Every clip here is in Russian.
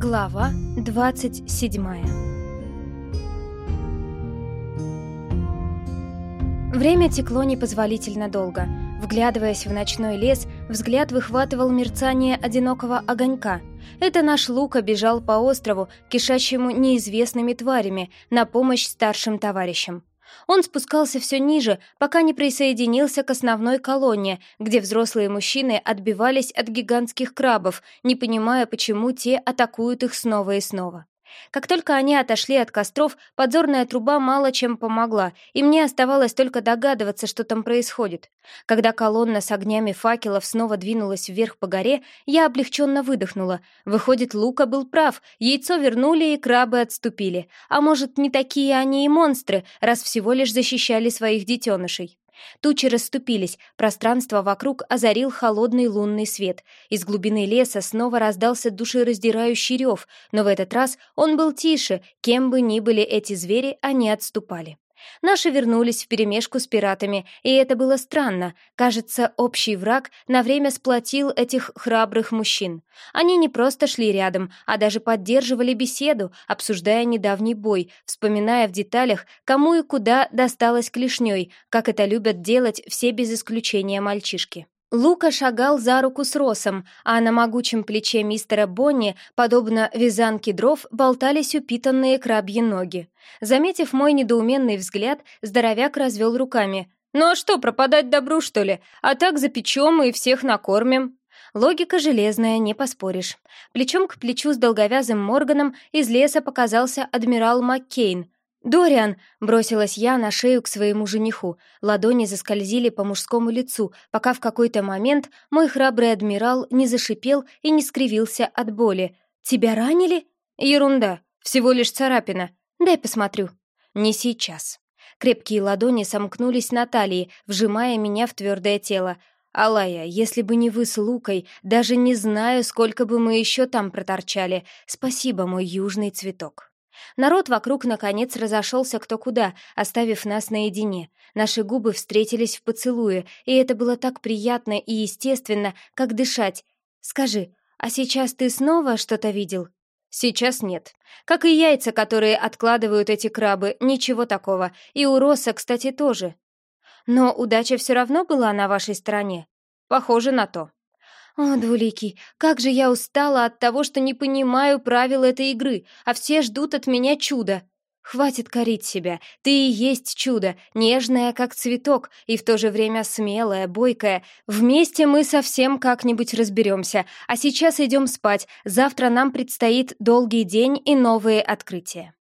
Глава 27 Время текло непозволительно долго. Вглядываясь в ночной лес, взгляд выхватывал мерцание одинокого огонька. Это наш Лука бежал по острову, кишащему неизвестными тварями, на помощь старшим товарищам. Он спускался все ниже, пока не присоединился к основной колонне, где взрослые мужчины отбивались от гигантских крабов, не понимая, почему те атакуют их снова и снова. Как только они отошли от костров, подзорная труба мало чем помогла, и мне оставалось только догадываться, что там происходит. Когда колонна с огнями факелов снова двинулась вверх по горе, я облегченно выдохнула. Выходит, Лука был прав, яйцо вернули и крабы отступили. А может, не такие они и монстры, раз всего лишь защищали своих детенышей. Тучи расступились, пространство вокруг озарил холодный лунный свет. Из глубины леса снова раздался душераздирающий рев, но в этот раз он был тише, кем бы ни были эти звери, они отступали. Наши вернулись вперемешку с пиратами, и это было странно. Кажется, общий враг на время сплотил этих храбрых мужчин. Они не просто шли рядом, а даже поддерживали беседу, обсуждая недавний бой, вспоминая в деталях, кому и куда досталось клешней, как это любят делать все без исключения мальчишки. Лука шагал за руку с Росом, а на могучем плече мистера Бонни, подобно вязанке дров, болтались упитанные крабьи ноги. Заметив мой недоуменный взгляд, здоровяк развел руками. «Ну а что, пропадать добру, что ли? А так запечем и всех накормим». Логика железная, не поспоришь. Плечом к плечу с долговязым Морганом из леса показался адмирал Маккейн — «Дориан!» — бросилась я на шею к своему жениху. Ладони заскользили по мужскому лицу, пока в какой-то момент мой храбрый адмирал не зашипел и не скривился от боли. «Тебя ранили?» «Ерунда. Всего лишь царапина. Дай посмотрю». «Не сейчас». Крепкие ладони сомкнулись на талии, вжимая меня в твердое тело. «Алая, если бы не вы с Лукой, даже не знаю, сколько бы мы еще там проторчали. Спасибо, мой южный цветок». Народ вокруг наконец разошелся кто куда, оставив нас наедине. Наши губы встретились в поцелуе, и это было так приятно и естественно, как дышать. «Скажи, а сейчас ты снова что-то видел?» «Сейчас нет. Как и яйца, которые откладывают эти крабы, ничего такого. И у Росса, кстати, тоже. Но удача все равно была на вашей стороне. Похоже на то». «О, двуликий, как же я устала от того, что не понимаю правил этой игры, а все ждут от меня чуда!» «Хватит корить себя, ты и есть чудо, нежная, как цветок, и в то же время смелая, бойкая. Вместе мы совсем как-нибудь разберемся, а сейчас идем спать, завтра нам предстоит долгий день и новые открытия».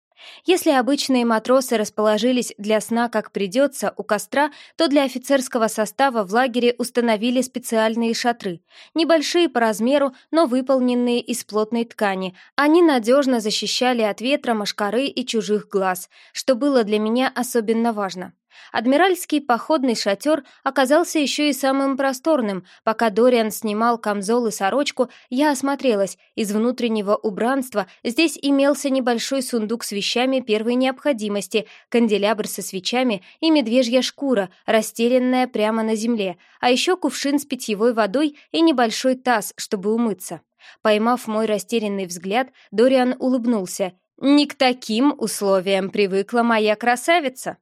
Если обычные матросы расположились для сна как придется у костра, то для офицерского состава в лагере установили специальные шатры. Небольшие по размеру, но выполненные из плотной ткани. Они надежно защищали от ветра, мошкары и чужих глаз, что было для меня особенно важно. Адмиральский походный шатер оказался еще и самым просторным. Пока Дориан снимал камзол и сорочку, я осмотрелась. Из внутреннего убранства здесь имелся небольшой сундук с вещами первой необходимости, канделябр со свечами и медвежья шкура, расстеленная прямо на земле, а еще кувшин с питьевой водой и небольшой таз, чтобы умыться. Поймав мой растерянный взгляд, Дориан улыбнулся. «Не к таким условиям привыкла моя красавица!»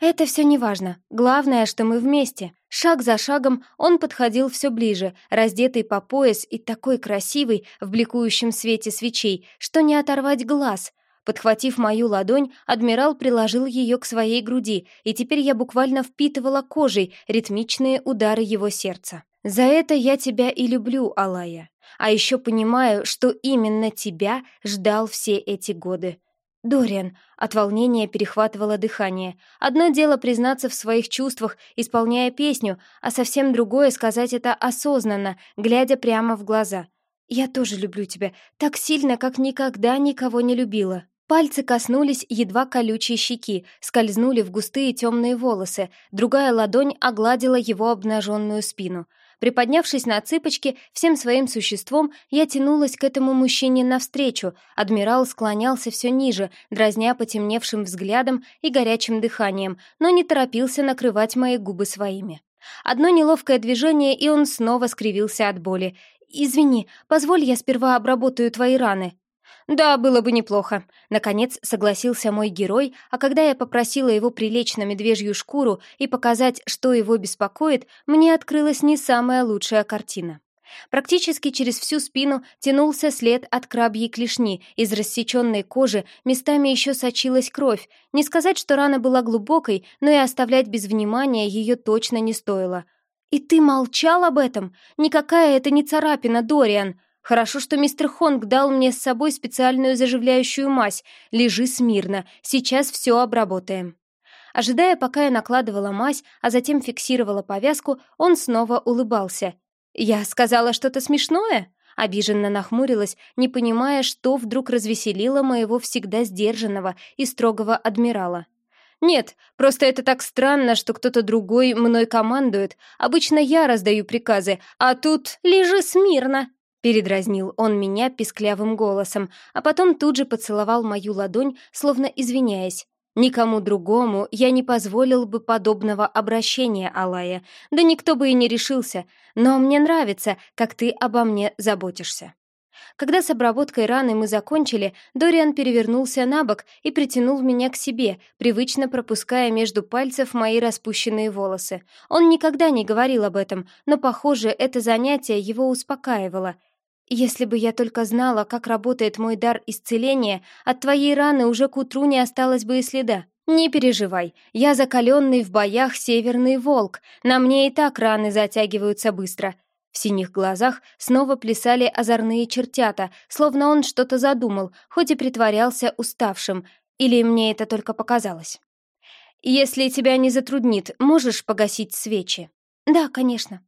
«Это все неважно. Главное, что мы вместе». Шаг за шагом он подходил все ближе, раздетый по пояс и такой красивый в бликующем свете свечей, что не оторвать глаз. Подхватив мою ладонь, адмирал приложил ее к своей груди, и теперь я буквально впитывала кожей ритмичные удары его сердца. «За это я тебя и люблю, Алая. А еще понимаю, что именно тебя ждал все эти годы. «Дориан!» — от волнения перехватывало дыхание. Одно дело признаться в своих чувствах, исполняя песню, а совсем другое — сказать это осознанно, глядя прямо в глаза. «Я тоже люблю тебя, так сильно, как никогда никого не любила». Пальцы коснулись едва колючей щеки, скользнули в густые темные волосы, другая ладонь огладила его обнаженную спину — Приподнявшись на цыпочки, всем своим существом я тянулась к этому мужчине навстречу. Адмирал склонялся все ниже, дразня потемневшим взглядом и горячим дыханием, но не торопился накрывать мои губы своими. Одно неловкое движение, и он снова скривился от боли. «Извини, позволь я сперва обработаю твои раны». «Да, было бы неплохо», — наконец согласился мой герой, а когда я попросила его прилечь на медвежью шкуру и показать, что его беспокоит, мне открылась не самая лучшая картина. Практически через всю спину тянулся след от крабьей клешни, из рассеченной кожи местами еще сочилась кровь. Не сказать, что рана была глубокой, но и оставлять без внимания ее точно не стоило. «И ты молчал об этом? Никакая это не царапина, Дориан!» Хорошо, что мистер Хонг дал мне с собой специальную заживляющую мазь. Лежи смирно, сейчас все обработаем. Ожидая, пока я накладывала мазь, а затем фиксировала повязку, он снова улыбался. «Я сказала что-то смешное?» Обиженно нахмурилась, не понимая, что вдруг развеселило моего всегда сдержанного и строгого адмирала. «Нет, просто это так странно, что кто-то другой мной командует. Обычно я раздаю приказы, а тут лежи смирно!» Передразнил он меня писклявым голосом, а потом тут же поцеловал мою ладонь, словно извиняясь. Никому другому я не позволил бы подобного обращения, Алая, да никто бы и не решился, но мне нравится, как ты обо мне заботишься. Когда с обработкой раны мы закончили, Дориан перевернулся на бок и притянул меня к себе, привычно пропуская между пальцев мои распущенные волосы. Он никогда не говорил об этом, но, похоже, это занятие его успокаивало — если бы я только знала, как работает мой дар исцеления, от твоей раны уже к утру не осталось бы и следа. Не переживай, я закаленный в боях северный волк, на мне и так раны затягиваются быстро. В синих глазах снова плясали озорные чертята, словно он что-то задумал, хоть и притворялся уставшим, или мне это только показалось. «Если тебя не затруднит, можешь погасить свечи?» «Да, конечно».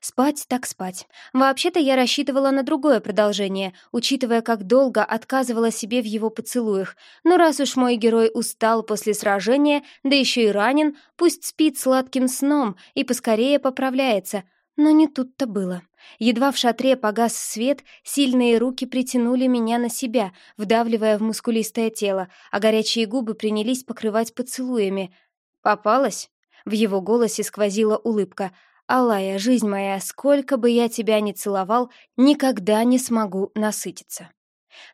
Спать так спать. Вообще-то я рассчитывала на другое продолжение, учитывая, как долго отказывала себе в его поцелуях. Но раз уж мой герой устал после сражения, да еще и ранен, пусть спит сладким сном и поскорее поправляется. Но не тут-то было. Едва в шатре погас свет, сильные руки притянули меня на себя, вдавливая в мускулистое тело, а горячие губы принялись покрывать поцелуями. «Попалась?» В его голосе сквозила улыбка — «Алая, жизнь моя, сколько бы я тебя ни целовал, никогда не смогу насытиться».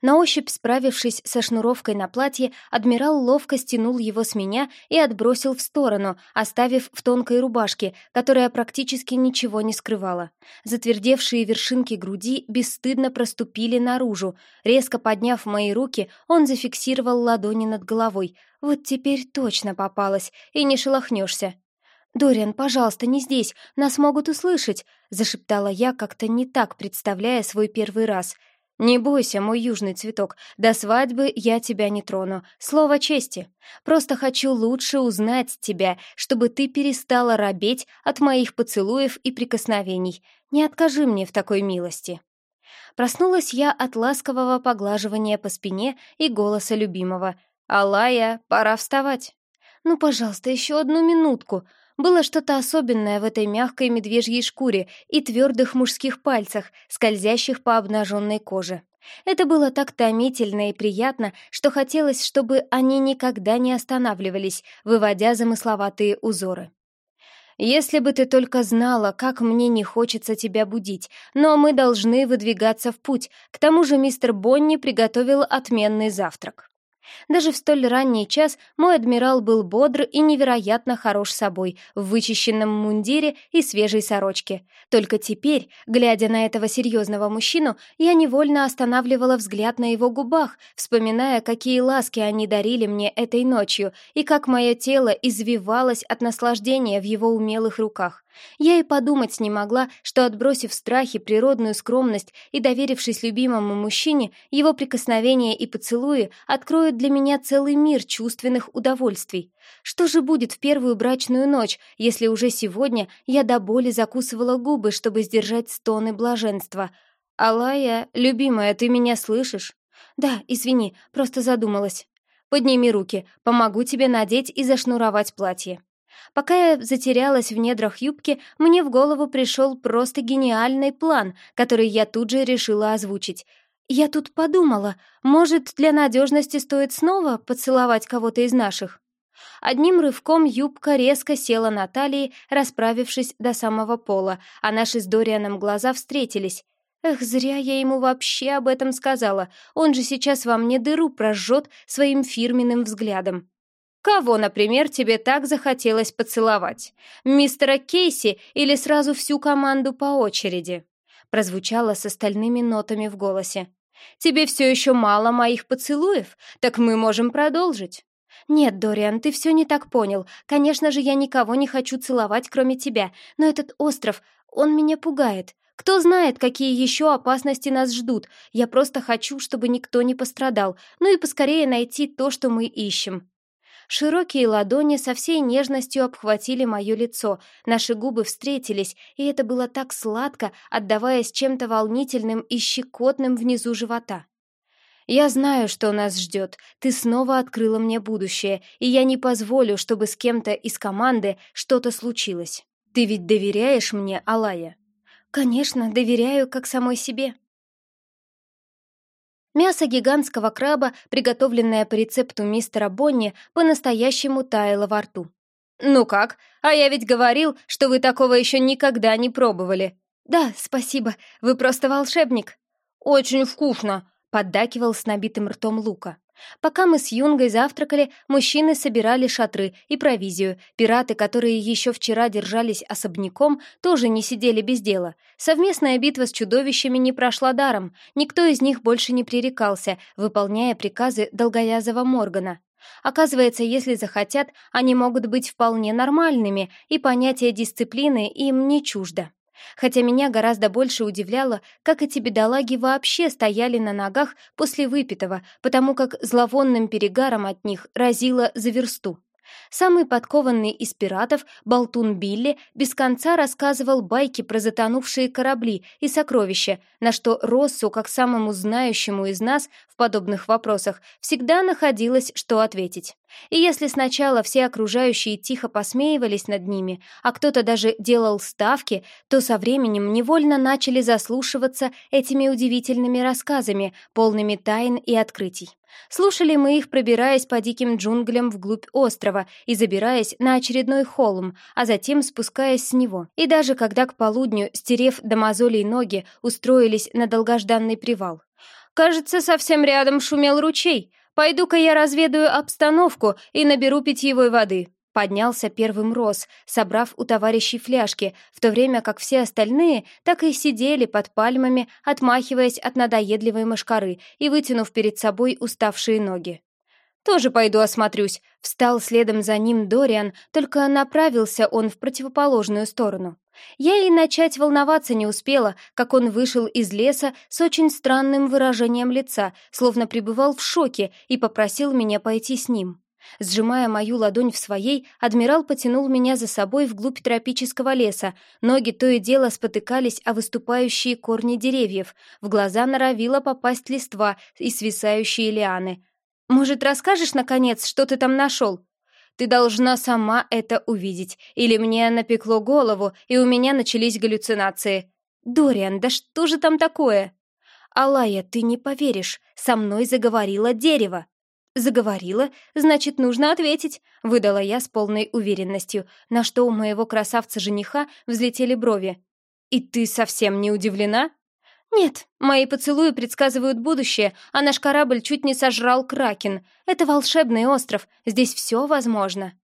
На ощупь справившись со шнуровкой на платье, адмирал ловко стянул его с меня и отбросил в сторону, оставив в тонкой рубашке, которая практически ничего не скрывала. Затвердевшие вершинки груди бесстыдно проступили наружу. Резко подняв мои руки, он зафиксировал ладони над головой. «Вот теперь точно попалась, и не шелохнешься». «Дориан, пожалуйста, не здесь, нас могут услышать», — зашептала я, как-то не так представляя свой первый раз. «Не бойся, мой южный цветок, до свадьбы я тебя не трону, слово чести. Просто хочу лучше узнать тебя, чтобы ты перестала робеть от моих поцелуев и прикосновений. Не откажи мне в такой милости». Проснулась я от ласкового поглаживания по спине и голоса любимого. «Алая, пора вставать». «Ну, пожалуйста, еще одну минутку», было что-то особенное в этой мягкой медвежьей шкуре и твердых мужских пальцах, скользящих по обнаженной коже. Это было так томительно и приятно, что хотелось, чтобы они никогда не останавливались, выводя замысловатые узоры. «Если бы ты только знала, как мне не хочется тебя будить, но мы должны выдвигаться в путь, к тому же мистер Бонни приготовил отменный завтрак». Даже в столь ранний час мой адмирал был бодр и невероятно хорош собой, в вычищенном мундире и свежей сорочке. Только теперь, глядя на этого серьезного мужчину, я невольно останавливала взгляд на его губах, вспоминая, какие ласки они дарили мне этой ночью и как мое тело извивалось от наслаждения в его умелых руках. Я и подумать не могла, что, отбросив страхи, природную скромность и доверившись любимому мужчине, его прикосновения и поцелуи откроют для меня целый мир чувственных удовольствий. Что же будет в первую брачную ночь, если уже сегодня я до боли закусывала губы, чтобы сдержать стоны блаженства? «Алая, любимая, ты меня слышишь?» «Да, извини, просто задумалась». «Подними руки, помогу тебе надеть и зашнуровать платье». Пока я затерялась в недрах юбки, мне в голову пришел просто гениальный план, который я тут же решила озвучить. Я тут подумала, может, для надежности стоит снова поцеловать кого-то из наших? Одним рывком юбка резко села на талии, расправившись до самого пола, а наши с Дорианом глаза встретились. Эх, зря я ему вообще об этом сказала. Он же сейчас во мне дыру прожжет своим фирменным взглядом. Кого, например, тебе так захотелось поцеловать? Мистера Кейси или сразу всю команду по очереди? Прозвучало с остальными нотами в голосе. Тебе все еще мало моих поцелуев? Так мы можем продолжить. «Нет, Дориан, ты все не так понял. Конечно же, я никого не хочу целовать, кроме тебя. Но этот остров, он меня пугает. Кто знает, какие еще опасности нас ждут. Я просто хочу, чтобы никто не пострадал. Ну и поскорее найти то, что мы ищем». Широкие ладони со всей нежностью обхватили мое лицо, наши губы встретились, и это было так сладко, отдаваясь чем-то волнительным и щекотным внизу живота. «Я знаю, что нас ждет. Ты снова открыла мне будущее, и я не позволю, чтобы с кем-то из команды что-то случилось. Ты ведь доверяешь мне, Алая?» «Конечно, доверяю, как самой себе», Мясо гигантского краба, приготовленное по рецепту мистера Бонни, по-настоящему таяло во рту. «Ну как? А я ведь говорил, что вы такого еще никогда не пробовали». «Да, спасибо, вы просто волшебник». «Очень вкусно», — поддакивал с набитым ртом Лука. Пока мы с Юнгой завтракали, мужчины собирали шатры и провизию. Пираты, которые еще вчера держались особняком, тоже не сидели без дела. Совместная битва с чудовищами не прошла даром. Никто из них больше не пререкался, выполняя приказы долговязого Моргана. Оказывается, если захотят, они могут быть вполне нормальными, и понятие дисциплины им не чуждо. Хотя меня гораздо больше удивляло, как эти бедолаги вообще стояли на ногах после выпитого, потому как зловонным перегаром от них разило за версту. Самый подкованный из пиратов, болтун Билли, без конца рассказывал байки про затонувшие корабли и сокровища, на что Россу, как самому знающему из нас в подобных вопросах, всегда находилось, что ответить. И если сначала все окружающие тихо посмеивались над ними, а кто-то даже делал ставки, то со временем невольно начали заслушиваться этими удивительными рассказами, полными тайн и открытий. Слушали мы их, пробираясь по диким джунглям вглубь острова и забираясь на очередной холм, а затем спускаясь с него. И даже когда к полудню, стерев до мозолей ноги, устроились на долгожданный привал. «Кажется, совсем рядом шумел ручей. Пойду-ка я разведаю обстановку и наберу питьевой воды», Поднялся первым Рос, собрав у товарищей фляжки, в то время как все остальные так и сидели под пальмами, отмахиваясь от надоедливой мошкары и вытянув перед собой уставшие ноги. «Тоже пойду осмотрюсь», — встал следом за ним Дориан, только направился он в противоположную сторону. Я и начать волноваться не успела, как он вышел из леса с очень странным выражением лица, словно пребывал в шоке и попросил меня пойти с ним. Сжимая мою ладонь в своей, адмирал потянул меня за собой вглубь тропического леса. Ноги то и дело спотыкались о выступающие корни деревьев. В глаза норовило попасть листва и свисающие лианы. «Может, расскажешь, наконец, что ты там нашел?» «Ты должна сама это увидеть, или мне напекло голову, и у меня начались галлюцинации». «Дориан, да что же там такое?» «Алая, ты не поверишь, со мной заговорило дерево!» «Заговорила, значит, нужно ответить», — выдала я с полной уверенностью, на что у моего красавца-жениха взлетели брови. «И ты совсем не удивлена?» «Нет, мои поцелуи предсказывают будущее, а наш корабль чуть не сожрал Кракен. Это волшебный остров, здесь все возможно».